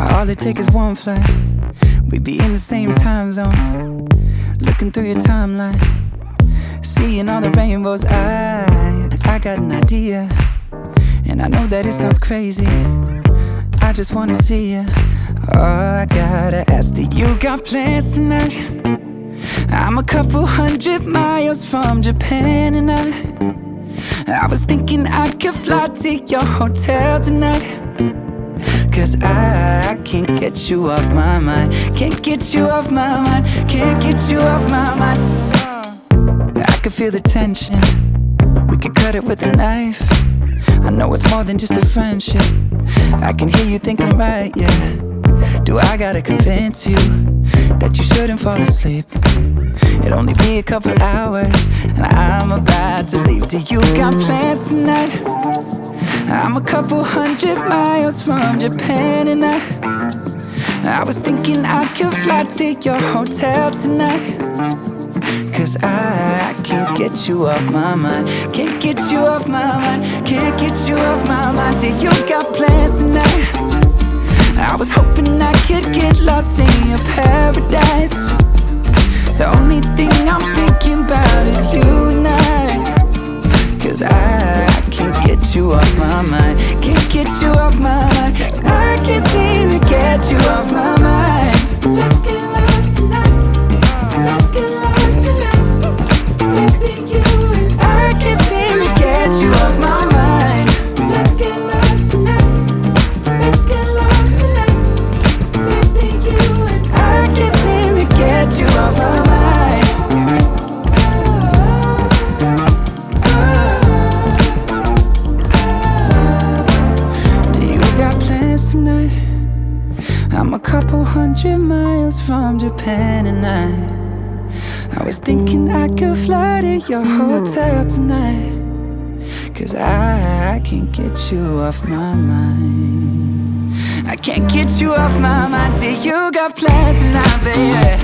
All it takes is one flight. We'd be in the same time zone. Looking through your timeline. Seeing all the rainbows. I, I got an idea. And I know that it sounds crazy. I just wanna see you. Oh, I gotta ask, do you got plans tonight? I'm a couple hundred miles from Japan and I I was thinking I could fly to your hotel tonight Cause I, I can't get you off my mind. Can't get you off my mind. Can't get you off my mind. Uh, I can feel the tension. We could cut it with a knife. I know it's more than just a friendship. I can hear you thinking right, yeah. Do I gotta convince you That you shouldn't fall asleep? It'll only be a couple hours And I'm about to leave. Do you got plans tonight? I'm a couple hundred miles from Japan and I I was thinking I could fly to your hotel tonight Cause I, I can't get you off my mind Can't get you off my mind Can't get you off my mind Do you got plans tonight? I was hoping I could get lost in your paradise The only thing I'm get you off my mind Can't get you off my mind I can't seem to get you off my mind Let's get lost tonight. Let's get lost tonight. Baby, you I'm a couple hundred miles from Japan and I I was thinking I could fly to your hmm. hotel tonight Cause I, I can't get you off my mind. I can't get you off my mind Do you got plans tonight, baby?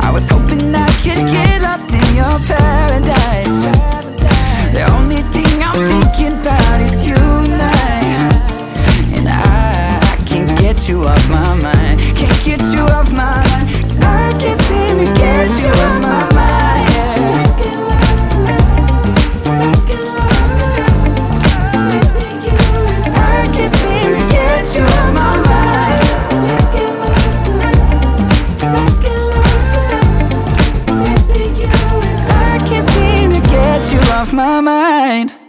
I was hoping I could get lost in your paradise off my mind